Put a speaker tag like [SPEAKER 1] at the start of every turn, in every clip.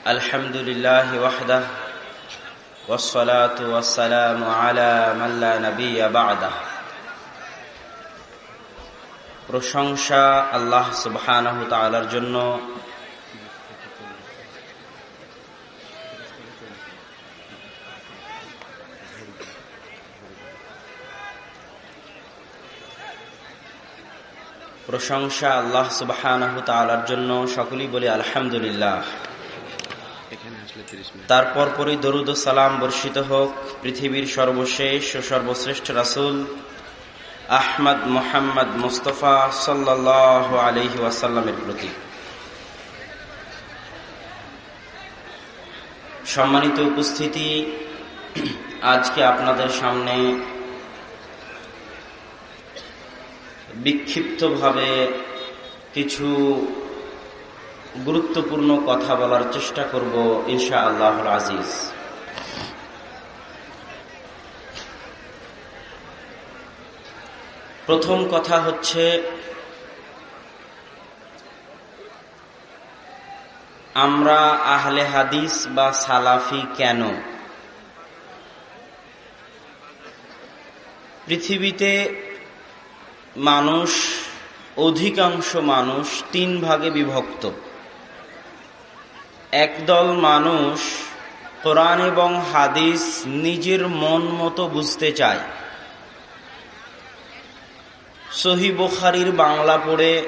[SPEAKER 1] الحمد لله وحده والصلاة والسلام على من لا نبي بعده প্রশংসা আল্লাহ সুবহানাহু তাআলার জন্য প্রশংসা আল্লাহ সুবহানাহু তাআলার জন্য সকলেই বলি আলহামদুলিল্লাহ তারপর পরই দরুদ সালাম বর্ষিত হোক, পৃথিবীর সর্বশেষ ও সর্বশ্রেষ্ঠ রাসুল আহমদ মোহাম্মদ মুস্তফা সাল্লাহ আলহি ওয়াসাল্লামের প্রতি। সম্মানিত উপস্থিতি, আজকে আপনাদের সামনে বিক্ষিপ্তভাবে কিছু গুরুত্বপূর্ণ কথা বলার চেষ্টা করব ইনশা আল্লাহ আজিজ। প্রথম কথা হচ্ছে, আমরা আহলে হাদিস বা সালাফি কেন? পৃথিবীতে মানুষ, অধিকাংশ মানুষ তিন ভাগে বিভক্ত। একদল মানুষ কোরআন এবং হাদিস নিজের মন মতো বুঝতে চায়। সহি বুখারির বাংলা পড়ে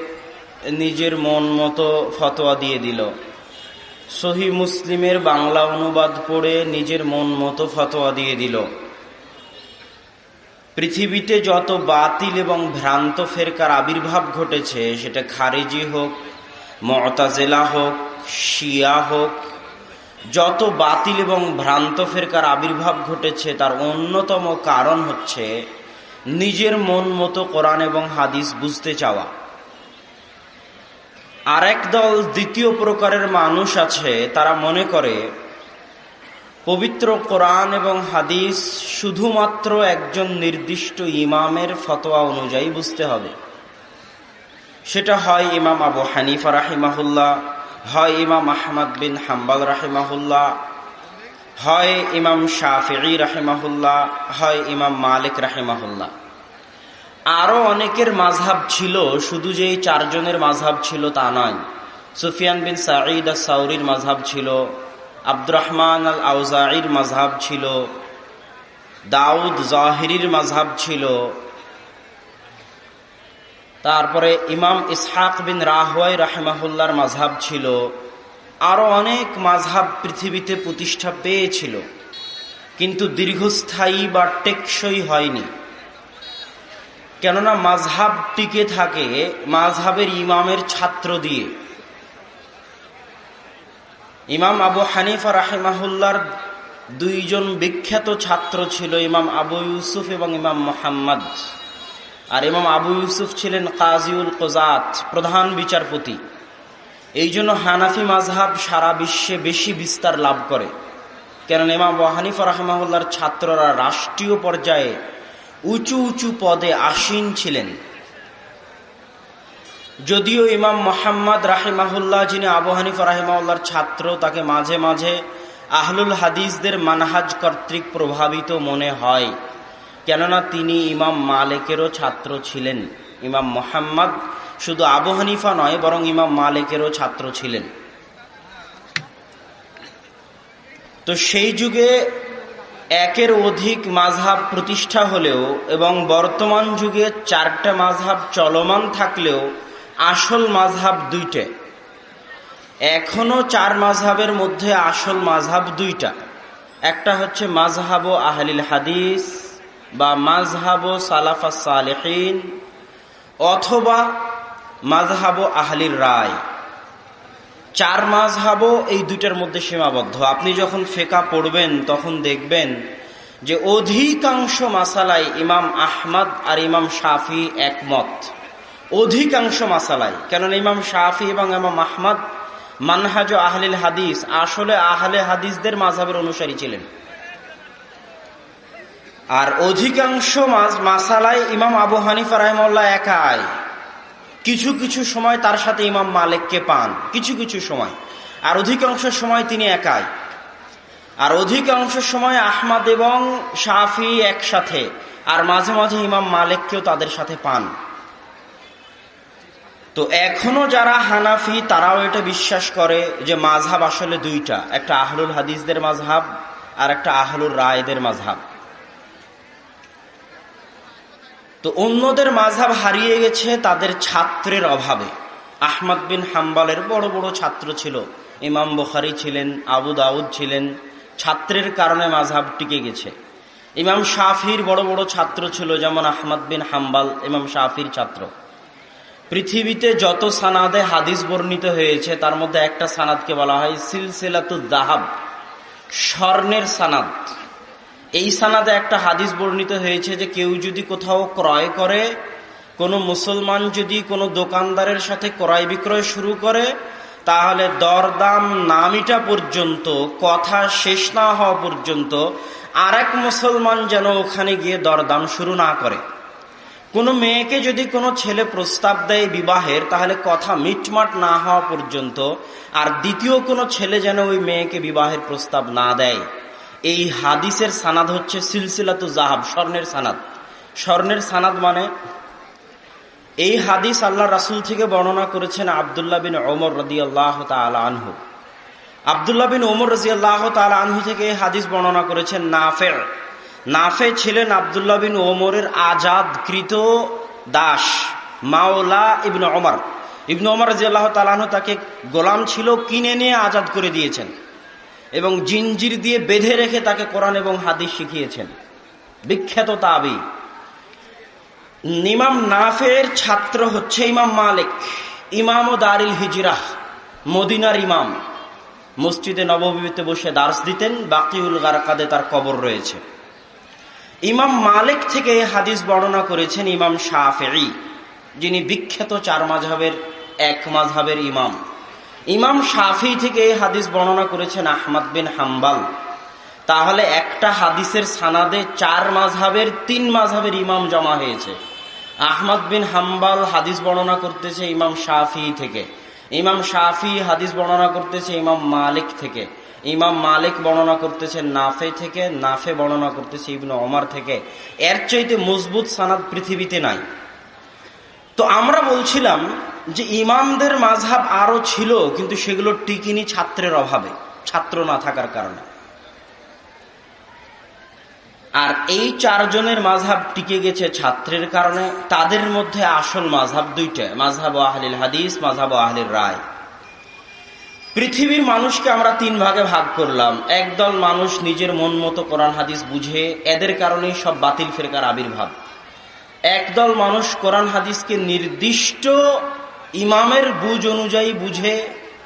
[SPEAKER 1] নিজের মন মতো ফতোয়া দিয়ে দিল। সহি মুসলিমের বাংলা অনুবাদ পড়ে নিজের মন মতো ফতোয়া দিয়ে দিল। পৃথিবীতে যত বাতিল এবং ভ্রান্ত ফেরকার আবির্ভাব ঘটেছে, সেটা খারেজি হোক, মতাজেলা হোক শিয়া হোক, যত বাতিল এবং ভ্রান্ত ফেরকার আবির্ভাব ঘটেছে, তার অন্যতম কারণ হচ্ছে নিজের মন মতো কোরআন এবং হাদিস বুঝতে চাওয়া। আরেক দল দ্বিতীয় প্রকারের মানুষ আছে, তারা মনে করে, পবিত্র কোরআন এবং হাদিস শুধুমাত্র একজন নির্দিষ্ট ইমামের ফতোয়া অনুযায়ী বুঝতে হবে। সেটা হয় ইমাম আবু হানিফা রাহিমাহুল্লাহ হয় ইমাম আহমদ বিন হাম্বাল রাহিমাহুল্লাহ, হয় ইমাম শাহি রাহেমাহুল্লাহ, হয় ইমাম মালিক রাহেমাহুল্লাহ। আরও অনেকের মাঝহাব ছিল, শুধু যে এই চারজনের মাঝহাব ছিল তা নয়। সুফিয়ান বিন সাঈদ আল সাউরির মাঝহাব ছিল আব্দুর রহমান আল আউজাইর মাঝহাব ছিল, দাউদ জাহিরির মাঝহাব ছিল তারপরে ইমাম ইসহাক বিন রাহওয়াই রাহেমাহুল্লার মাঝহাব ছিল, আরও অনেক মাঝহাব পৃথিবীতে প্রতিষ্ঠা পেয়েছিল, কিন্তু দীর্ঘস্থায়ী বা টেকসই হয়নি। কেননা মাঝহাব টিকে থাকে মাঝহাবের ইমামের ছাত্র দিয়ে। ইমাম আবু হানিফা রাহেমাহুল্লার দুইজন বিখ্যাত ছাত্র ছিল, ইমাম আবু ইউসুফ এবং ইমাম মোহাম্মদ। আর ইমাম আবু ইউসুফ ছিলেন কাজিউল কোজাত, প্রধান বিচারপতি। এই জন্য হানাফি মাঝহাব সারা বিশ্বে বেশি বিস্তার লাভ করে। কেননা ইমাম আবু হানিফা রাহমাহুল্লার ছাত্ররা রাষ্ট্রীয় পর্যায়ে উঁচু উঁচু পদে আসীন ছিলেন। যদিও ইমাম মোহাম্মদ রাহেমাহুল্লাহ, যিনি আবু হানিফা রাহেমাউল্লার ছাত্র, তাকে মাঝে মাঝে আহলুল হাদিসদের মানহাজ কর্তৃক প্রভাবিত মনে হয়। কেননা তিনি ইমাম মালেকেরও ছাত্র ছিলেন। ইমাম মোহাম্মদ শুধু আবু হানিফা নয়, বরং ইমাম মালেকেরও ছাত্র ছিলেন। তো সেই যুগে একের অধিক মাঝহাব প্রতিষ্ঠা হলেও এবং বর্তমান যুগে চারটা মাঝহাব চলমান থাকলেও আসল মাঝহাব দুইটা। এখনও চার মাঝহাবের মধ্যে আসল মাঝহাব দুইটা। একটা হচ্ছে মাঝহাব আহলিল হাদিস বা মাঝহাব সালাফা সালেহীন অথবা মাঝহাব আহলির রায়। চার মাঝহাব এই দুইটার মধ্যে সীমাবদ্ধ। আপনি যখন ফেকা পড়বেন, তখন দেখবেন যে অধিকাংশ মাসালাই ইমাম আহমদ আর ইমাম শাফি একমত। অধিকাংশ মাসালাই কেননা ইমাম শাফি এবং ইমাম আহমদ মানহাজ আহলিল হাদিস, আসলে আহলে হাদিসদের মাঝহাবের অনুসারী ছিলেন। আর অধিকাংশ মাসালায় ইমাম আবু হানিফা রাহমল্লা একাই কিছু কিছু সময় তার সাথে ইমাম মালিককে পান। কিছু কিছু সময়। আর অধিকাংশ সময় তিনি একাই আর অধিকাংশ সময় আহমাদ এবং শাফি একসাথে। আর মাঝে মাঝে ইমাম মালিককেও তাদের সাথে পান। তো এখনও যারা হানাফি, তারাও এটা বিশ্বাস করে যে মাঝহাব আসলে দুইটা। একটা আহলুল হাদিসদের মাঝহাব আর একটা আহলুর রায়দের মাঝহাব তো অন্যদের মাঝহাব হারিয়ে গেছে তাদের ছাত্রের অভাবে। আহমদ বিন হাম্বালের বড় বড় ছাত্র ছিল। ইমাম বখারি ছিলেন, আবু দাউদ ছিলেন। ছাত্রের কারণে মাঝহাব টিকে গেছে। ইমাম শাফির বড় বড় ছাত্র ছিল যেমন আহমদ বিন হাম্বাল, ইমাম শাফির ছাত্র। পৃথিবীতে যত সানাদে হাদিস বর্ণিত হয়েছে, তার মধ্যে একটা সানাদকে বলা হয় সিলসিলাতু দাহাব স্বর্ণের সানাদ। এই সানাদে একটা হাদিস বর্ণিত হয়েছে যে কেউ যদি কোথাও ক্রয় করে, কোনো মুসলমান যদি কোনো দোকানদারের সাথে ক্রয় বিক্রয় শুরু করে, তাহলে দরদাম নামিটা পর্যন্ত, কথা শেষ না হওয়া পর্যন্ত আর এক মুসলমান যেন ওখানে গিয়ে দরদাম শুরু না করে। কোনো মেয়েকে যদি কোনো ছেলে প্রস্তাব দেয় বিবাহের, তাহলে কথা মিটমাট না হওয়া পর্যন্ত, আর দ্বিতীয় কোনো ছেলে যেন ওই মেয়েকে বিবাহের প্রস্তাব না দেয়। এই হাদিসের সানাদ হচ্ছে সিলসিলাতু জাহাব, স্বর্ণের সানাদ। স্বর্ণের সানাদ মানে এই হাদিস আল্লাহ রাসুল থেকে বর্ণনা করেছেন আবদুল্লাহ বিন ওমর রদি আল্লাহ আনহু। আবদুল্লাহ বিন ওমর রাজি আল্লাহ আনহু থেকে এই হাদিস বর্ণনা করেছেন নাফের নাফে ছিলেন আবদুল্লাহ বিন ওমরের আজাদকৃত দাস, মাওলা ইবন ওমর। ইবন ওমর রাজি আল্লাহ তালাহ তাকে গোলাম ছিল, কিনে নিয়ে আজাদ করে দিয়েছেন। এবং জিঞ্জির দিয়ে বেঁধে রেখে তাকে কোরআন এবং হাদিস শিখিয়েছেন। বিখ্যাত তাবি। নিমাম নাফের ছাত্র হচ্ছে ইমাম মালিক ইমাম ও দারিল হিজরাহ, মদিনার ইমাম। মসজিদে নববীতে বসে দার্স দিতেন, বাকিউল গারকাদে তার কবর রয়েছে। ইমাম মালিক থেকে হাদিস বর্ণনা করেছেন ইমাম শাহি যিনি বিখ্যাত চার মাঝহের এক মাঝহের ইমাম। ইমাম শাফি থেকে এই হাদিস বর্ণনা করেছেন আহমদ বিন হাম্বাল। তাহলে একটা হাদিসের সানাদে চার মাঝহের তিন মাঝহের ইমাম জমা হয়েছে। আহমদ বিন হাম্বাল হাদিস বর্ণনা করতেছে ইমাম শাফি থেকে। ইমাম শাফি হাদিস বর্ণনা করতেছে ইমাম মালিক থেকে। ইমাম মালিক বর্ণনা করতেছে নাফে থেকে, নাফে বর্ণনা করতেছে ইবনু অমার থেকে। এর চাইতে মজবুত সানাদ পৃথিবীতে নাই। তো আমরা বলছিলাম যে ইমামদের মাঝহাব আরও ছিল, কিন্তু সেগুলো টিকিনি ছাত্রের অভাবে, ছাত্র না থাকার কারণে। আর এই চারজনের মাঝহাব টিকে গেছে ছাত্রের কারণে, তাদের মধ্যে আসল মাঝহাব দুইটা, মাঝহাব আহলিল হাদিস, মাঝহাব আহলিল রায়। পৃথিবীর মানুষকে আমরা তিন ভাগে ভাগ করলাম। একদল মানুষ নিজের মন মতো কোরআন, হাদিস বুঝে, এদের কারণেই সব বাতিল ফেরকার আবির্ভাব। একদল মানুষ কোরআন হাদিসকে নির্দিষ্ট ইমামের বুঝ অনুযায়ী বুঝে,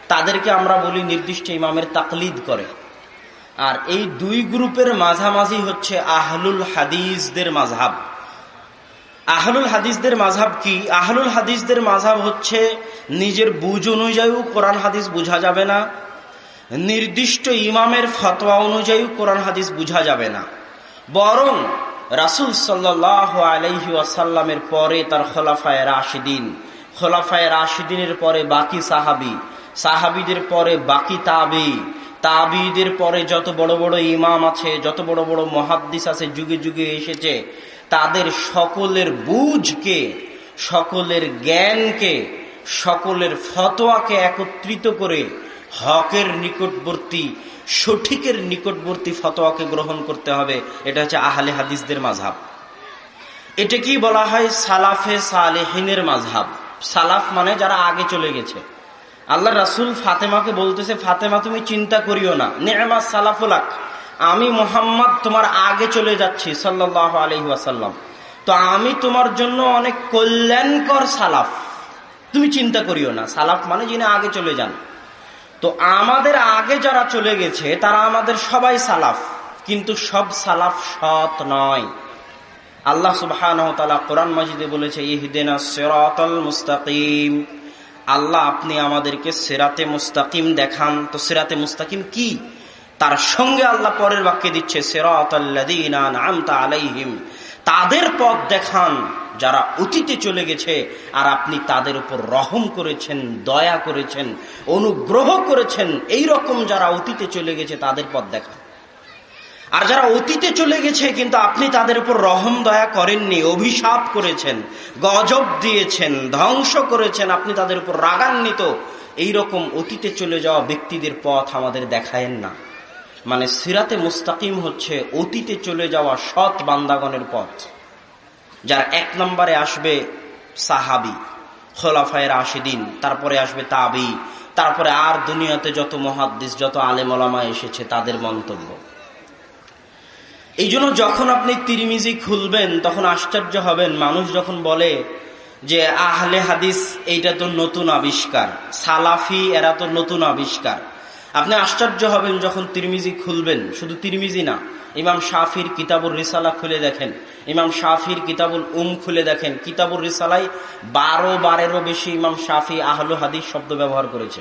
[SPEAKER 1] তাদেরকে আমরা বলি নির্দিষ্ট ইমামের তাকলিদ করে। আর এই দুই গ্রুপের মাঝামাঝি হচ্ছে আহলুল হাদিসদের মাঝহাব। আহলুল হাদিসদের মাঝহাব কি? আহলুল হাদিসদের মাঝহাব হচ্ছে নিজের বুঝ অনুযায়ীও কোরআন হাদিস বোঝা যাবে না, নির্দিষ্ট ইমামের ফতোয়া অনুযায়ী কোরআন হাদিস বোঝা যাবে না। বরং রাসুল সাল্লাহ আলহি আসাল্লামের পরে তার খোলাফায় রাশিদিন। খোলাফায় রাশিদিনের পরে বাকি সাহাবি। সাহাবিদের পরে বাকি তাবি। তাবিদের পরে যত বড় বড় ইমাম আছে, যত বড় বড় মহাদ্দিস আছে, যুগে যুগে এসেছে, তাদের সকলের বুঝকে, সকলের জ্ঞানকে, সকলের ফতোয়াকে একত্রিত করে হকের নিকটবর্তী, সঠিকের নিকটবর্তী ফতোয়াকে গ্রহণ করতে হবে। এটা হচ্ছে আহলে হাদিসদের মাঝহাব এটা কি বলা হয় সালাফে সালেহিনের মাঝহাব সালাফ মানে যারা আগে চলে গেছে। আল্লাহ রাসুল ফাতেমাকে বলতেছে, ফাতেমা, তুমি চিন্তা করিও না। নেমা সালাফুলাক। আমি মোহাম্মদ তোমার আগে চলে যাচ্ছি সাল্লাহ আলহিহাসাল্লাম তো আমি তোমার জন্য অনেক কল্যাণকর সালাফ। তুমি চিন্তা করিও না। সালাফ মানে যিনি আগে চলে যান। তো আমাদের আগে যারা চলে গেছে, তারা আমাদের সবাই সালাফ। কিন্তু সব সালাফ সৎ নয়। আল্লাহ সুবাহ কোরআন মাজিদে বলেছে, ইহদিনা সেরাতল মুস্তাকিম। আল্লাহ, আপনি আমাদেরকে সেরাতে মুস্তাকিম দেখান। তো সেরাতে মুস্তাকিম কি? তার সঙ্গে আল্লাহ পরের বাক্যে দিচ্ছে সেরাত আলাইহিম। তাদের পথ দেখান, যারা অতীতে চলে গেছে, আর আপনি তাদের উপর রহম করেছেন, দয়া করেছেন, অনুগ্রহ করেছেন এই রকম যারা অতীতে চলে গেছে, তাদের পথ দেখান। আর যারা অতীতে চলে গেছে, কিন্তু আপনি তাদের উপর রহম, দয়া করেননি, অভিশাপ করেছেন, গজব দিয়েছেন, ধ্বংস করেছেন, আপনি তাদের উপর রাগান্বিত, এইরকম অতীতে চলে যাওয়া ব্যক্তিদের পথ আমাদের দেখায়েন না। মানে সিরাতে মুস্তাকিম হচ্ছে অতীতে চলে যাওয়া সৎ বান্দাগণের পথ। যার এক নম্বরে আসবে সাহাবি খোলাফায়ের আশিদিন তারপরে আসবে তাবি, তারপরে আর দুনিয়াতে যত মহাদ্দিস, যত আলেমলামা এসেছে তাদের মন্তব্য। এই জন্য যখন আপনি তিরিমিজি খুলবেন, তখন আশ্চর্য হবেন। মানুষ যখন বলে যে, আহলে হাদিস, এইটা তো নতুন আবিষ্কার। সালাফি, এরা তো নতুন আবিষ্কার। আপনি আশ্চর্য হবেন যখন তিরমিজি খুলবেন। শুধু তিরমিজি না, ইমাম শাফির কিতাবুর রিসালা খুলে দেখেন। ইমাম শাফির কিতাবুল উম খুলে দেখেন। কিতাবুর রিসালাই বারো বারেরও বেশি ইমাম শাফি আহলু হাদিস শব্দ ব্যবহার করেছে।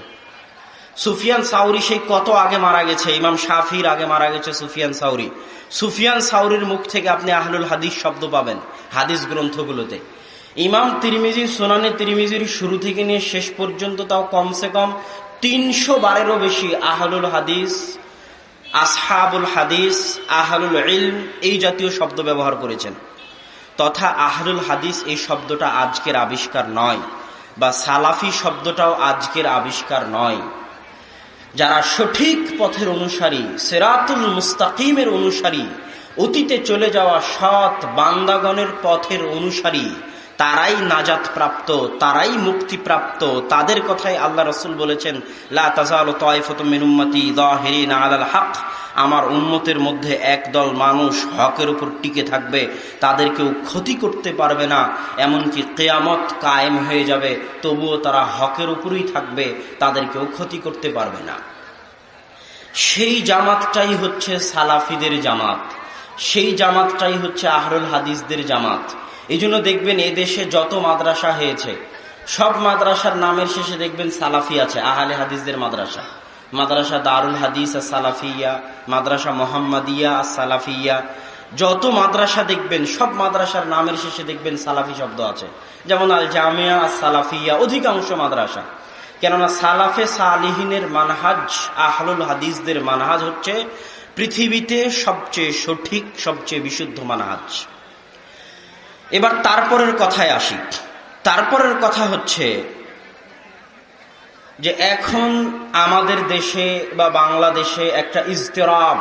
[SPEAKER 1] সুফিয়ান সাউরি সেই কত আগে মারা গেছে? ইমাম শাফির আগে মারা গেছে সুফিয়ান সাউরি। সুফিয়ান সাউরির মুখ থেকে আপনি আহলুল হাদিস শব্দ পাবেন হাদিস গ্রন্থগুলোতে। ইমাম তিরিমিজি, সোনানি তিরিমিজির শুরু থেকে নিয়ে শেষ পর্যন্ত তাও কমসে কম তিনশো বারেরও বেশি আহলুল হাদিস, আসহাবুল হাদিস, আহলুল ইলম এই জাতীয় শব্দ ব্যবহার করেছেন। তথা আহলুল হাদিস এই শব্দটা আজকের আবিষ্কার নয়, বা সালাফি শব্দটাও আজকের আবিষ্কার নয়। যারা সঠিক পথের অনুসারী, সেরাতুল মুস্তাকিমের অনুসারী, অতীতে চলে যাওয়া সৎ বান্দাগণের পথের অনুসারী তারাই নাজাত প্রাপ্ত তারাই মুক্তি প্রাপ্ত তাদের কথাই আল্লাহ রসুল বলেছেন হক। আমার উন্মতের মধ্যে একদল মানুষ হকের উপর টিকে থাকবে, তাদের কেউ ক্ষতি করতে পারবে না, এমনকি কেয়ামত কায়েম হয়ে যাবে, তবুও তারা হকের উপরই থাকবে, তাদের কেউ ক্ষতি করতে পারবে না। সেই জামাতটাই হচ্ছে সালাফিদের জামাত, সেই জামাতটাই হচ্ছে আহরুল হাদিসদের জামাত। এই জন্য দেখবেন এদেশে যত মাদ্রাসা হয়েছে, সব মাদ্রাসার নামের শেষে দেখবেন সালাফি আছে, আহলে হাদিসদের মাদ্রাসা। মাদ্রাসা দারুল হাদিস আর সালাফিয়া, মাদ্রাসা মোহাম্মদিয়া আর সালাফিয়া। যত মাদ্রাসা দেখবেন, সব মাদ্রাসার নামের শেষে দেখবেন সালাফি শব্দ আছে। যেমন আল জামিয়া আর সালাফিয়া, অধিকাংশ মাদ্রাসা। কেননা সালাফে সালিহিনের মানহাজ, আহলুল হাদিসদের মানহাজ হচ্ছে পৃথিবীতে সবচেয়ে সঠিক, সবচেয়ে বিশুদ্ধ মানহাজ। এবার তারপরের কথায় আসি। তারপরের কথা হচ্ছে যে এখন আমাদের দেশে বা বাংলাদেশে একটা ইজতেরাব,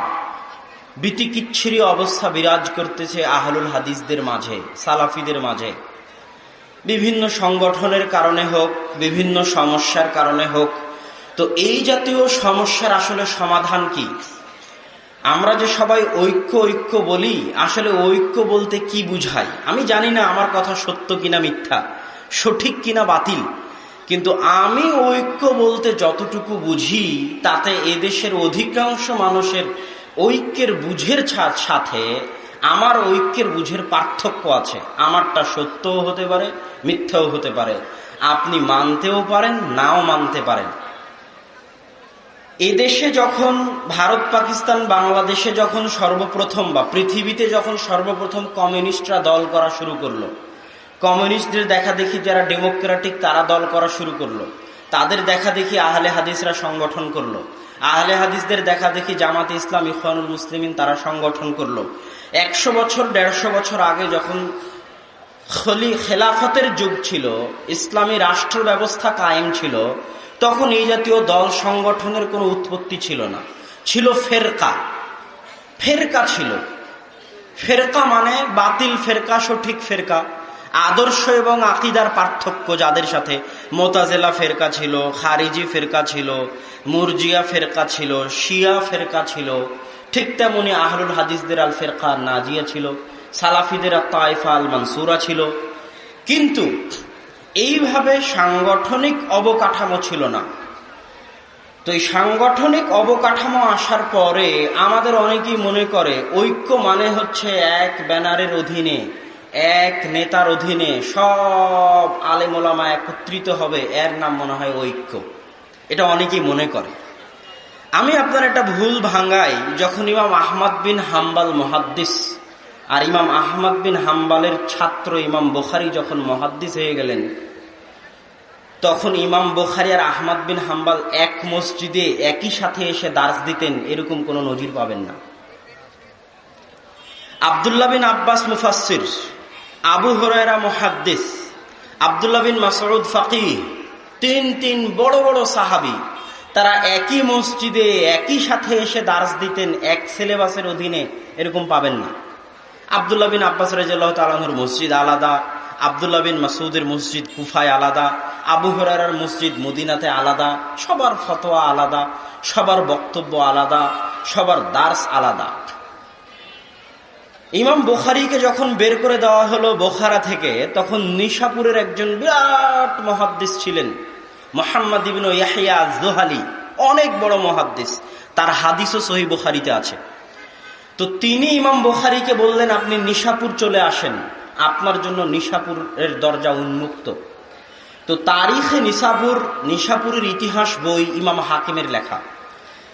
[SPEAKER 1] বিতিকিচ্ছিরি অবস্থা বিরাজ করতেছে আহলুল হাদিসদের মাঝে, সালাফিদের মাঝে। বিভিন্ন সংগঠনের কারণে হোক, বিভিন্ন সমস্যার কারণে হোক। তো এই জাতীয় সমস্যার আসলে সমাধান কি? আমরা যে সবাই ঐক্য ঐক্য বলি, আসলে ঐক্য বলতে কি বুঝাই? আমি জানি না আমার কথা সত্য কিনা মিথ্যা, সঠিক কিনা বাতিল, কিন্তু আমি ঐক্য বলতে যতটুকু বুঝি, তাতে এদেশের অধিকাংশ মানুষের ঐক্যের বুঝের সাথে আমার ঐক্যের বুঝের পার্থক্য আছে। আমারটা সত্যও হতে পারে, মিথ্যাও হতে পারে। আপনি মানতেও পারেন, নাও মানতে পারেন। এদেশে যখন ভারত, পাকিস্তান, বাংলাদেশে যখন সর্বপ্রথম বা পৃথিবীতে যখন সর্বপ্রথম কমিউনিস্টরা দল করা শুরু করল, কমিউনিস্টদের দেখা দেখি যারা ডেমোক্রেটিক তারা দল করা শুরু করল, তাদের দেখা দেখি আহলে হাদিসরা সংগঠন করল, আহলে হাদিসদের দেখা দেখি জামাতে ইসলাম ইফানুল মুসলিমিন তারা সংগঠন করল। একশো বছর, দেড়শো বছর আগে যখন খলি, খেলাফতের যুগ ছিল, ইসলামী রাষ্ট্র ব্যবস্থা কায়েম ছিল তখন এই জাতীয় দল সংগঠনের কোনো উৎপত্তি ছিল না। ছিল ফেরকা। ফেরকা ছিল। ফেরকা মানে বাতিল ফেরকা, সঠিক ফেরকা। আদর্শ এবং আকিদার পার্থক্য যাদের সাথে। মোতাজেলা ফেরকা ছিল, খারিজি ফেরকা ছিল, মুরজিয়া ফেরকা ছিল, শিয়া ফেরকা ছিল। ঠিক তেমনি আহরুল হাদিসদের আল ফেরকা নাজিয়া ছিল। সালাফিদের তাইফা আল মানসুরা ছিল। কিন্তু এইভাবে সাংগঠনিক অবকাঠামো ছিল না। তো এই সাংগঠনিক অবকাঠামো আসার পরে আমাদের অনেকেই মনে করে, ঐক্য মানে হচ্ছে এক ব্যানারের অধীনে, এক নেতার অধীনে সব আলেমোলামা একত্রিত হবে, এর নাম মনে হয় ঐক্য। এটা অনেকেই মনে করে। আমি আপনার একটা ভুল ভাঙ্গাই যখন ইমাম আহমদ বিন হাম্বাল মহাদ্দিস আর ইমাম আহমদ বিন হাম্বালের ছাত্র ইমাম বোখারি যখন মহাদ্দিস হয়ে গেলেন, তখন ইমাম বোখারি আর আহমদ বিন হাম্বাল এক মসজিদে একই সাথে এসে দার্স দিতেন, এরকম কোনো নজির পাবেন না। আবদুল্লাহ বিন আব্বাস মুফাসির আবু হরাইরা মুহাদ্দিস, আবদুল্লাহ বিন মাসউদ ফাকি তিন তিন বড় বড় সাহাবি, তারা একই মসজিদে একই সাথে এসে দার্স দিতেন, এক সিলেবাসের অধীনে, এরকম পাবেন না। আবদুল্লাহ বিন আব্বাস রাজিয়াল্লাহ তালাহুর মসজিদ আলাদা, আবদুল্লাহ বিন মাসুদের মসজিদ কুফায় আলাদা, আবু হরার মসজিদ মদিনাতে আলাদা, সবার ফতোয়া আলাদা, সবার বক্তব্য আলাদা, সবার দার্স আলাদা। ইমাম বোখারিকে যখন বের করে দেওয়া হলো বোখারা থেকে, তখন নিশাপুরের একজন বিরাট মহাদ্দিস ছিলেন, মোহাম্মদ ইবিন ইয়াহিয়া জোহালি, অনেক বড় মহাদ্দিস। তার হাদিসও সহি বোখারিতে আছে। তো তিনি ইমাম বোখারিকে বললেন, আপনি নিশাপুর চলে আসেন। আপনার জন্য নিশাপুরের দরজা উন্মুক্ত। তো তারিখে নিশাপুর, নিশাপুরের ইতিহাস বই ইমাম হাকিমের লেখা।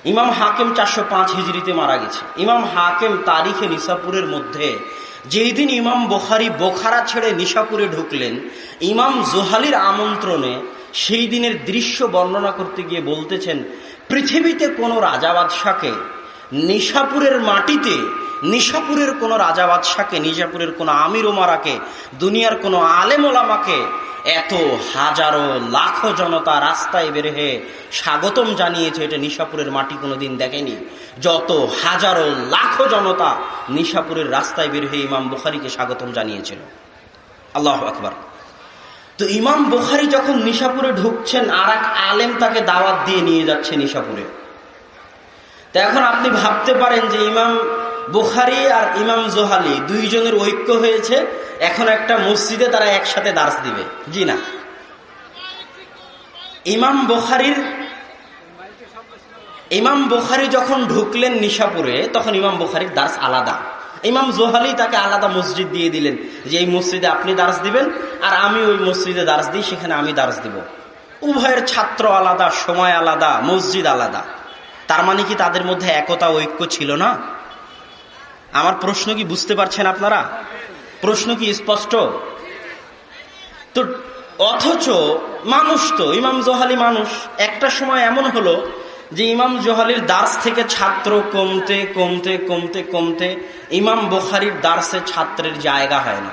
[SPEAKER 1] ইমাম হাকিম চারশো পাঁচ হিজড়িতে মারা গেছে। ইমাম হাকিম তারিখে নিশাপুরের মধ্যে যেই দিন ইমাম বোখারি বোখারা ছেড়ে নিশাপুরে ঢুকলেন, ইমাম জোহালির আমন্ত্রণে সেই দিনের দৃশ্য বর্ণনা করতে গিয়ে বলতেছেন, পৃথিবীতে কোনো রাজা বাদশাকে নিশাপুরের মাটিতে, নিশাপুরের কোনো রাজা বাদশাকে, নিজাপুরের কোনো আমির ওমারাকে দুনিয়ার কোনো আলেম ওলামাকে এত হাজারো লাখো জনতা রাস্তায় বের হয়ে স্বাগতম জানিয়েছে এটা নিশাপুরের মাটি কোনোদিন দেখেনি। যত হাজারো লাখো জনতা নিশাপুরের রাস্তায় বের হয়ে ইমাম বুখারিকে স্বাগতম জানিয়েছিল। আল্লাহ আকবর। তো ইমাম বুখারি যখন নিশাপুরে ঢুকছেন আর এক আলেম তাকে দাওয়াত দিয়ে নিয়ে যাচ্ছে নিশাপুরে। তো এখন আপনি ভাবতে পারেন যে ইমাম বুখারি আর ইমাম জোহালি দুইজনের ঐক্য হয়েছে, এখন একটা মসজিদে তারা একসাথে দার্স দিবে। জি না। ইমাম বুখারির, ইমাম বুখারি যখন ঢুকলেন নিশাপুরে, তখন ইমাম বুখারির দার্স আলাদা। ইমাম জোহালি তাকে আলাদা মসজিদ দিয়ে দিলেন যে এই মসজিদে আপনি দার্স দিবেন, আর আমি ওই মসজিদে দার্স দিই, সেখানে আমি দার্স দিব। উভয়ের ছাত্র আলাদা, সময় আলাদা, মসজিদ আলাদা। তার মানে কি তাদের মধ্যে একতা ঐক্য ছিল না? আমার প্রশ্ন কি বুঝতে পারছেন আপনারা? প্রশ্ন কি স্পষ্ট? তো অথচ মানুষ তো, ইমাম জোহালি মানুষ, একটা সময় এমন হলো যে ইমাম জোহালির দার্স থেকে ছাত্র কমতে কমতে কমতে কমতে ইমাম বোখারির দার্সে ছাত্রের জায়গা হয় না।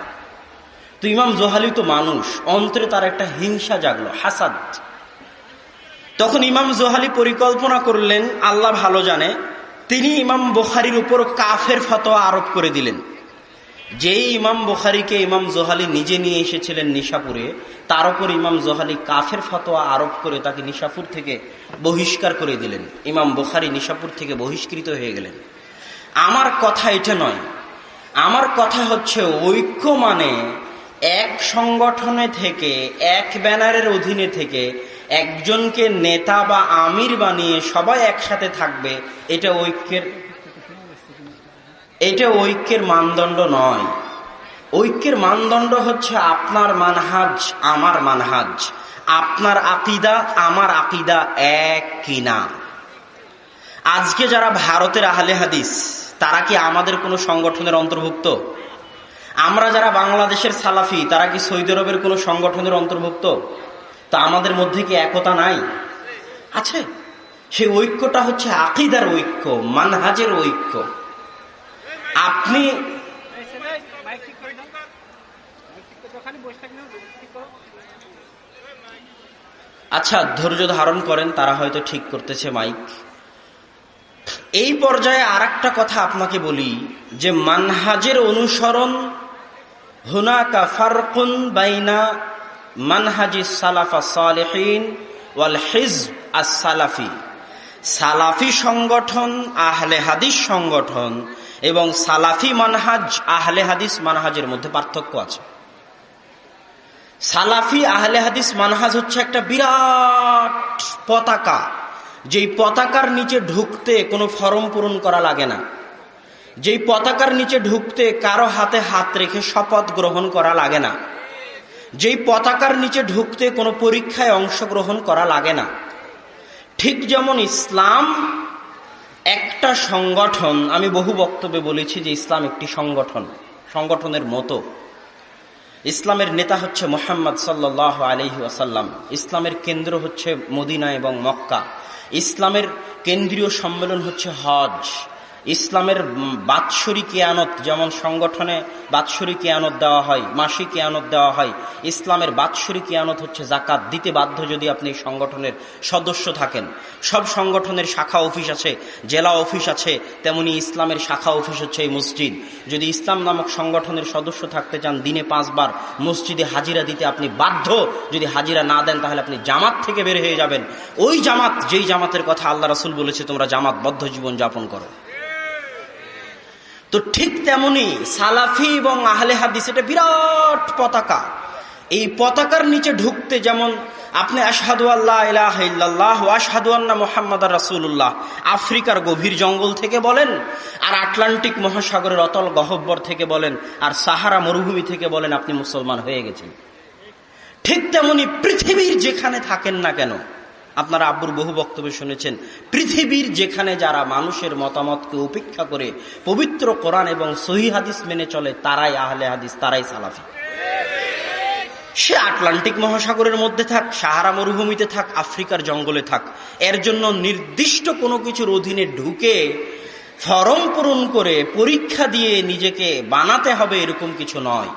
[SPEAKER 1] তো ইমাম জোহালি তো মানুষ, অন্তরে তার একটা হিংসা জাগলো, হাসাদ। তখন ইমাম জোহালি পরিকল্পনা করলেন, আল্লাহ ভালো জানে, তিনি ইমাম বোখারির উপর কাফের ফতোয়া আরোপ করে দিলেন। যেই ইমাম বোখারিকে ইমাম জোহালি নিজে নিয়ে এসেছিলেন নিশাপুরে, তার উপর ইমাম জোহালি কাফের ফতোয়া আরোপ করে তাকে নিশাপুর থেকে বহিষ্কার করে দিলেন। ইমাম বোখারি নিশাপুর থেকে বহিষ্কৃত হয়ে গেলেন। আমার কথা এটা নয়। আমার কথা হচ্ছে ঐক্য মানে এক সংগঠনে থেকে, এক ব্যানারের অধীনে থেকে একজনকে নেতা বা আমির বানিয়ে সবাই একসাথে থাকবে, এটা ঐক্যের এটা ঐক্যের মানদণ্ড নয়। ঐক্যের মানদণ্ড হচ্ছে আপনার মানহাজ, আমার মানহাজ। আপনার আকিদা, আমার আকিদা এক কিনা আজকে যারা ভারতের আহলে হাদিস, তারা কি আমাদের কোনো সংগঠনের অন্তর্ভুক্ত? আমরা যারা বাংলাদেশের সালাফি, তারা কি সৌদি আরবের কোনো সংগঠনের অন্তর্ভুক্ত? তা আমাদের মধ্যে কি একতা নাই? আছে। সেই ঐক্যটা হচ্ছে আকিদার ঐক্য, মানহাজের ঐক্য। আপনি আচ্ছা ধৈর্য ধারণ করেন, তারা হয়তো ঠিক করতেছে মাইক। এই পর্যায়ে আর কথা আপনাকে বলি, যে মানহাজের অনুসরণ, হুনাকা ফারকুন বাইনা মানহাজি সালাফা সালেহীন ওয়াল হিজব আস সালাফি সালাফি সংগঠন, আহলে হাদিস সংগঠন এবং সালাফি মানহাজ, আহলে হাদিস মানহাজের মধ্যে পার্থক্য আছে। সালাফি, আহলে হাদিস মানহাজ হচ্ছে একটা বিরাট পতাকা, যেই পতাকার নিচে ঢুকতে কোনো ফরম পূরণ করা লাগে না। যেই পতাকার নিচে ঢুকতে কারও হাতে হাত রেখে শপথ গ্রহণ করা লাগে না। যেই পতাকার নিচে ঢুকতে কোনো পরীক্ষায় অংশগ্রহণ করা লাগে না। ঠিক যেমন ইসলাম একটা সংগঠন, আমি বহু বক্তব্যে বলেছি যে ইসলাম একটি সংগঠন, সংগঠনের মতো। ইসলামের নেতা হচ্ছে মোহাম্মদ সাল্লাহ আলহি আসাল্লাম ইসলামের কেন্দ্র হচ্ছে মদিনা এবং মক্কা। ইসলামের কেন্দ্রীয় সম্মেলন হচ্ছে হজ। ইসলামের বাৎসরিক কেয়ানত যেমন সংগঠনে বাৎসরিক কেয়ানত দেওয়া হয়, মাসিক কেয়ানত দেওয়া হয়, ইসলামের বাৎসরিক কেয়ানত হচ্ছে জাকাত দিতে বাধ্য যদি আপনি সংগঠনের সদস্য থাকেন। সব সংগঠনের শাখা অফিস আছে, জেলা অফিস আছে, তেমনি ইসলামের শাখা অফিস হচ্ছে এই মসজিদ। যদি ইসলাম নামক সংগঠনের সদস্য থাকতে চান, দিনে পাঁচবার মসজিদে হাজিরা দিতে আপনি বাধ্য। যদি হাজিরা না দেন, তাহলে আপনি জামাত থেকে বের হয়ে যাবেন। ওই জামাত, যেই জামাতের কথা আল্লাহ রাসুল বলেছে, তোমরা জামাত বদ্ধ জীবন যাপন করো। তো ঠিক তেমনি সালাফি এবং আহলে হাদিস, এটা বিরাট পতাকা। এই পতাকার নিচে ঢুকতে যেমন আপনি আশহাদু আল্লাহ ইলাহ আন্না মোহাম্মদ রাসুল্লাহ আফ্রিকার গভীর জঙ্গল থেকে বলেন, আর আটলান্টিক মহাসাগরের অতল গহব্বর থেকে বলেন, আর সাহারা মরুভূমি থেকে বলেন, আপনি মুসলমান হয়ে গেছেন। ঠিক তেমনি পৃথিবীর যেখানে থাকেন না কেন আপনারা আব্বুর বহু বক্তব্য শুনেছেন। পৃথিবীর যেখানে যারা মানুষের মতামতকে উপেক্ষা করে পবিত্র কোরআন এবং সহি হাদিস মেনে চলে, তারাই আহলে হাদিস, তারাই সালাফি। সে আটলান্টিক মহাসাগরের মধ্যে থাক, সাহারা মরুভূমিতে থাক, আফ্রিকার জঙ্গলে থাক, এর জন্য নির্দিষ্ট কোনো কিছুর অধীনে ঢুকে ফরম পূরণ করে পরীক্ষা দিয়ে নিজেকে বানাতে হবে এরকম কিছু নয়।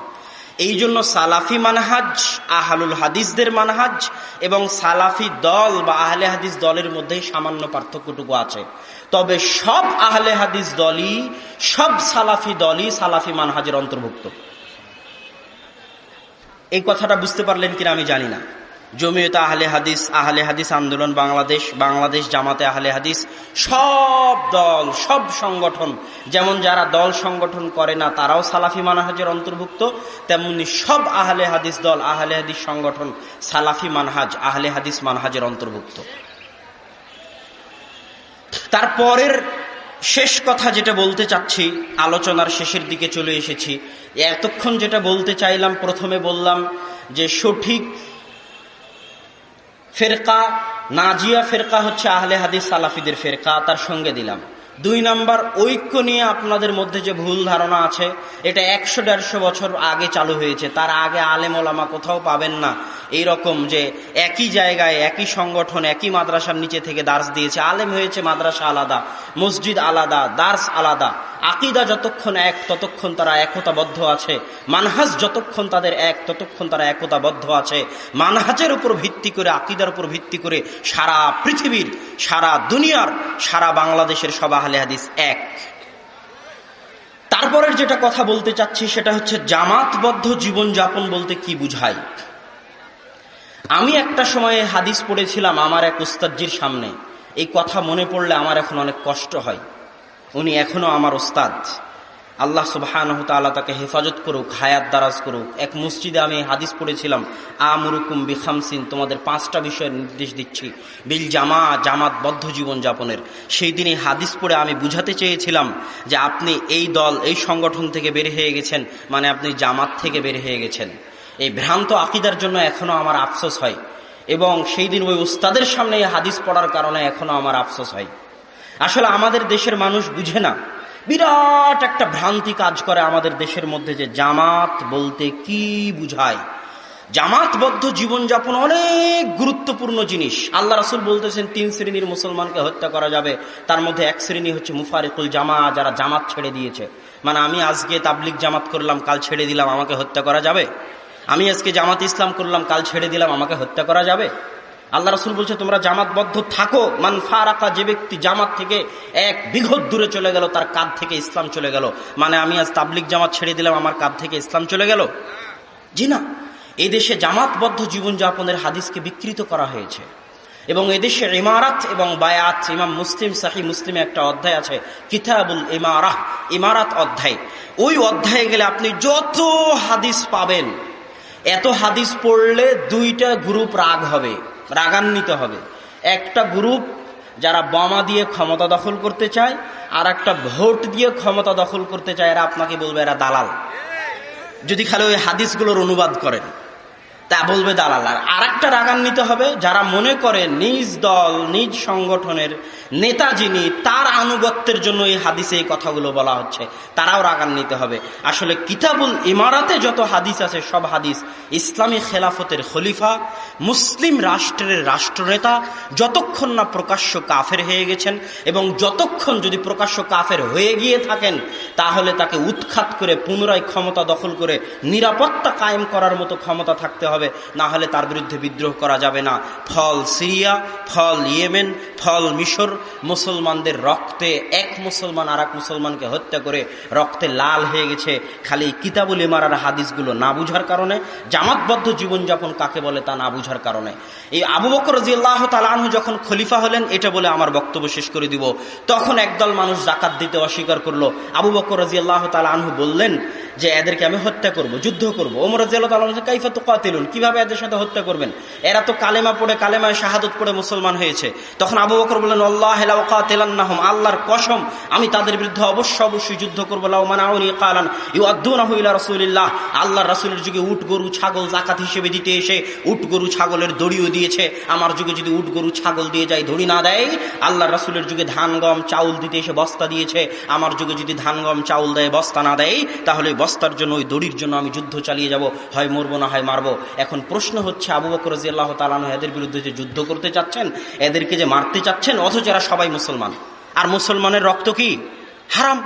[SPEAKER 1] এই জন্য সালাফি মানহাজ, আহালুল হাদিসদের মানহাজ এবং সালাফি দল বা আহলে হাদিস দলের মধ্যে সামান্য পার্থক্যটুকু আছে। তবে সব আহলে হাদিস দলই, সব সালাফি দলই সালাফি মানহাজের অন্তর্ভুক্ত। এই কথাটা বুঝতে পারলেন কিনা আমি জানি না। জমিয়ত আহলে হাদিস আহলে হাদিস আন্দোলন, বাংলাদেশ বাংলাদেশ জামাতে আহলে হাদিস, সব দল, সব সংগঠন, যেমন যারা দল সংগঠন করে না, তারাও সালাফি মানহাজের অন্তর্ভুক্ত, তেমনি সব আহলে হাদিস দল, আহলে হাদিস সংগঠন সালাফি মানহাজ, আহলে হাদিস মানহাজের অন্তর্ভুক্ত। তারপরের শেষ কথা যেটা বলতে চাচ্ছি, আলোচনার শেষের দিকে চলে এসেছি। এতক্ষণ যেটা বলতে চাইলাম, প্রথমে বললাম যে সঠিক ফেরকা নাজিয়া ফেরকা হচ্ছে আহলে হাদিস সালাফিদের ফেরকা তার সঙ্গে দিলাম। দুই নাম্বার, ঐক্য নিয়ে আপনাদের মধ্যে যে ভুল ধারণা আছে, এটা একশো দেড়শো বছর আগে চালু হয়েছে। তার আগে আলেম ওলামা কোথাও পাবেন না। এই রকম যে একই জায়গায়, একই সংগঠন, একই মাদ্রাসার নিচে থেকে দার্স দিয়েছে। আলেম হয়েছে মাদ্রাসা আলাদা, মসজিদ আলাদা, দার্স আলাদা। আকিদা যতক্ষণ এক, ততক্ষণ তারা একতাবদ্ধ আছে। মানহাজ যতক্ষণ তাদের এক, ততক্ষণ তারা একতাবদ্ধ আছে। মানহাজের উপর ভিত্তি করে, আকিদার উপর ভিত্তি করে সারা পৃথিবীর, সারা দুনিয়ার, সারা বাংলাদেশের সব আহলে হাদিস এক। তারপরের যেটা কথা বলতে চাচ্ছি সেটা হচ্ছে জামাতবদ্ধ জীবনযাপন বলতে কি বুঝাই আমি একটা সময়ে হাদিস পড়েছিলাম আমার এক উস্তাদজির সামনে। এই কথা মনে পড়লে আমার এখন অনেক কষ্ট হয়। উনি এখনও আমার ওস্তাদ আল্লাহ সুবাহান তাকে হেফাজত করুক, হায়াত দারাজ করুক। এক মসজিদে আমি হাদিস পড়েছিলাম, আমুরুকুম বিখামসিন, তোমাদের পাঁচটা বিষয়ের নির্দেশ দিচ্ছি। বিল জামা, জামাত বদ্ধ জীবন যাপনের। সেই দিনে হাদিস পড়ে আমি বুঝাতে চেয়েছিলাম যে আপনি এই দল, এই সংগঠন থেকে বের হয়ে গেছেন মানে আপনি জামাত থেকে বের হয়ে গেছেন। এই ভ্রান্ত আকিদার জন্য এখনও আমার আফসোস হয়। এবং সেই দিন ওই উস্তাদের সামনে এই হাদিস পড়ার কারণে এখনও আমার আফসোস হয়। আসলে আমাদের দেশের মানুষ বুঝে না বিরাট একটা ভ্রান্তি কাজ করে আমাদের দেশের মধ্যে যে জামাত বলতে কি বুঝায়? জামাতবদ্ধ জীবনযাপন অনেক গুরুত্বপূর্ণ জিনিস। আল্লাহ রাসুল বলতেছেন, তিন শ্রেণির মুসলমানকে হত্যা করা যাবে। তার মধ্যে এক শ্রেণি হচ্ছে মুফারিকুল জামা যারা জামাত ছেড়ে দিয়েছে। মানে আমি আজকে তাবলিক জামাত করলাম, কাল ছেড়ে দিলাম, আমাকে হত্যা করা যাবে? আমি আজকে জামাত ইসলাম করলাম, কাল ছেড়ে দিলাম, আমাকে হত্যা করা যাবে? আল্লাহ রসুল বলছে, তোমরা জামাতবদ্ধ থাকো। মান ফারাকা, যে ব্যক্তি জামাত থেকে এক বিঘত দূরে চলে গেল, তার কাঁধ থেকে ইসলাম চলে গেল। মানে আমি আজ তাবলিক জামাত ছেড়ে দিলাম, আমার কাঁধ থেকে ইসলাম চলে গেল? জি না। এদেশে জামাতবদ্ধ জীবনযাপনের হাদিসকে বিকৃত করা হয়েছে। এবং এদেশের ইমারাত এবং বায়াত, ইমাম মুসলিম সাহি মুসলিমে একটা অধ্যায় আছে, কিতাবুল ইমারাহ, ইমারাত অধ্যায়। ওই অধ্যায়ে গেলে আপনি যত হাদিস পাবেন, এত হাদিস পড়লে দুইটা গ্রুপ রাগ হবে। রাগান্বিত হবে। একটা গ্রুপ যারা বোমা দিয়ে ক্ষমতা দখল করতে চায়, আর একটা ভোট দিয়ে ক্ষমতা দখল করতে চায়, এরা আপনাকে বলবে এরা দালাল। যদি খালি ওই হাদিসগুলোর অনুবাদ করেন। তা বলবে দালাল। আর আরেকটা রাগান্বিত হবে, যারা মনে করে নিজ দল, নিজ সংগঠনের নেতা যিনি, তার আনুগত্যের জন্য এই হাদিসে এই কথাগুলো বলা হচ্ছে। তারাও রাগান্বিত হবে। আসলে কিতাবুল ইমারাতে যত হাদিস আছে, সব হাদিস ইসলামী খেলাফতের খলিফা, মুসলিম রাষ্ট্রের রাষ্ট্রনেতা, যতক্ষণ না প্রকাশ্য কাফের হয়ে গেছেন এবং যতক্ষণ যদি প্রকাশ্য কাফের হয়ে গিয়ে থাকেন, তাহলে তাকে উৎখাত করে, পুনরায় ক্ষমতা দখল করে, নিরাপত্তা কায়েম করার মতো ক্ষমতা থাকতে হবে না হলে তার বিরুদ্ধে বিদ্রোহ করা যাবে না। ফল সিরিয়া, ফল ইয়েমেন, ফল মিশর, মুসলমানদের রক্তে, এক মুসলমান আর মুসলমানকে হত্যা করে রক্তে লাল হয়ে গেছে। খালি কিতাবুল ইমারার হাদিসগুলো না বুঝার কারণে, জামাতবদ্ধ জীবনযাপন কাকে বলে তা না বুঝার কারণে। এই আবু বকর জিল্লাহ তালানহু যখন খলিফা হলেন, এটা বলে আমার বক্তব্য শেষ করে দিব। তখন একদল মানুষ জাকাত দিতে অস্বীকার করল। আবু বকর রাজিয়াল্লাহ তালানহু বললেন যে, এদেরকে আমি হত্যা করব, যুদ্ধ করব। ওমর রাজিয়াল্লাহ কাইফা তো কাতিলুন কীভাবে এদের সাথে হত্যা করবেন? এরা তো কালেমা পড়ে, কালেমায় শাহাদত পড়ে মুসলমান হয়েছে। তখন আবু বকর বললেন, আল্লাহ কাতিলান্নাহম আল্লাহর কসম, আমি তাদের বিরুদ্ধে অবশ্য অবশ্যই যুদ্ধ করব লাউমানাউনি রাসূলিল্লাহ। আল্লাহর যুগে উট, গরু, ছাগল জাকাত হিসেবে দিতে এসে উট, গরু, ছাগলের দড়িও দিয়েছে। আমার যুগে যদি উট, গরু, ছাগল দিয়ে যায়, দড়ি না দেয় আল্লাহ রাসূলের যুগে ধান, গম, চাউল দিতে এসে বস্তা দিয়েছে। আমার যুগে যদি ধান, গম, চাউল দেয়, বস্তা না দেয়, তাহলে বস্তার জন্য, ওই দড়ির জন্য আমি যুদ্ধ চালিয়ে যাব। হয় মরবো না হয় মারবো। এখন প্রশ্ন হচ্ছে আবু বকর রাজি আল্লাহ তালানো এদের বিরুদ্ধে যে যুদ্ধ করতে চাচ্ছেন এদেরকে যে মারতে চাচ্ছেন অথচ এরা সবাই মুসলমান। আর মুসলমানের রক্ত কি? হারাম।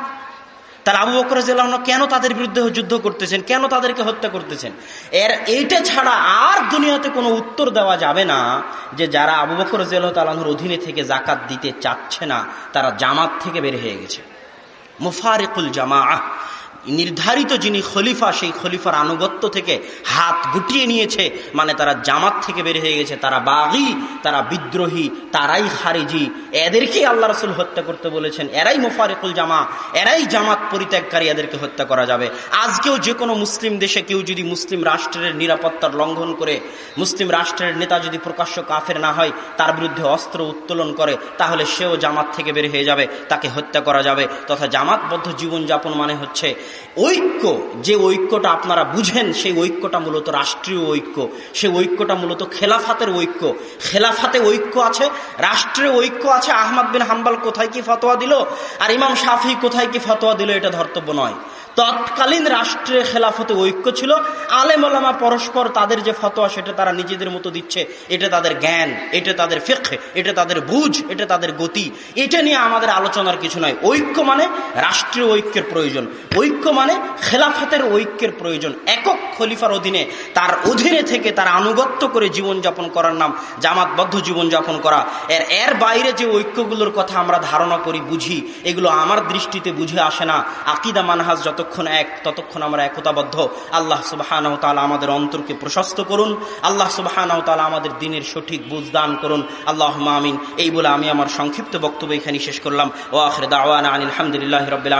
[SPEAKER 1] তাহলে আবু বকর রাজিয়াল্লাহ কেন তাদের বিরুদ্ধে যুদ্ধ করতেছেন? কেন তাদেরকে হত্যা করতেছেন? এর, এইটা ছাড়া আর দুনিয়াতে কোনো উত্তর দেওয়া যাবে না যে যারা আবু বকর রাজিয়াল্লাহ তালাহুর অধীনে থেকে জাকাত দিতে চাচ্ছে না, তারা জামাত থেকে বের হয়ে গেছে। মুফারিকুল জামা নির্ধারিত যিনি খলিফা, সেই খলিফার আনুগত্য থেকে হাত গুটিয়ে নিয়েছে মানে তারা জামাত থেকে বের হয়ে গেছে, তারা বাগি, তারা বিদ্রোহী, তারাই খারিজি। এদেরকেই আল্লাহ রসুল হত্যা করতে বলেছেন। এরাই মোফারেকুল জামা এরাই জামাত পরিত্যাগকারী এদেরকে হত্যা করা যাবে। আজকেও যে কোনো মুসলিম দেশে কেউ যদি মুসলিম রাষ্ট্রের নিরাপত্তার লঙ্ঘন করে, মুসলিম রাষ্ট্রের নেতা যদি প্রকাশ্য কাফের না হয়, তার বিরুদ্ধে অস্ত্র উত্তোলন করে, তাহলে সেও জামাত থেকে বের হয়ে যাবে, তাকে হত্যা করা যাবে। তথা জামাতবদ্ধ জীবনযাপন মানে হচ্ছে ঐক্য, যে ঐক্যটা আপনারা বুঝেন, সেই ঐক্যটা মূলত রাষ্ট্রীয় ঐক্য। সেই ঐক্যটা মূলত খেলাফাতের ঐক্য। খেলাফাতে ঐক্য আছে রাষ্ট্রীয় ঐক্য আছে। আহমদ বিন হাম্বাল কোথায় কি ফতোয়া দিল? আর ইমাম সাফি কোথায় কি ফতোয়া দিল? এটা ধর্তব্য নয়। তৎকালীন রাষ্ট্রের খেলাফতে ঐক্য ছিল। আলেম ওলামা পরস্পর তাদের যে ফতোয়া, সেটা তারা নিজেদের মতো দিচ্ছে। এটা তাদের জ্ঞান, এটা তাদের ফেক এটা তাদের বুঝ, এটা তাদের গতি। এটা নিয়ে আমাদের আলোচনার কিছু নয় ঐক্য মানে রাষ্ট্রীয় ঐক্যের প্রয়োজন। ঐক্য মানে খেলাফতের ঐক্যের প্রয়োজন। একক খলিফার অধীনে তার অধীনে থেকে তার আনুগত্য করে জীবনযাপন করার নাম জামাতবদ্ধ জীবনযাপন করা। এর এর বাইরে যে ঐক্যগুলোর কথা আমরা ধারণা করি, বুঝি, এগুলো আমার দৃষ্টিতে বুঝে আসে না। আকিদা মানহাজ যত যতক্ষণ এক, ততক্ষণ আমরা একতাবদ্ধ। আল্লাহ তালা আমাদের অন্তরকে প্রশস্ত করুন। আল্লাহ তালা আমাদের দিনের সঠিক বুঝ দান করুন। আল্লাহ মামিন এই বলে আমি আমার সংক্ষিপ্ত বক্তব্য এখানে শেষ করলাম। ও আখরে দাওয়ান আলহামদুলিল্লাহ রবিল্লা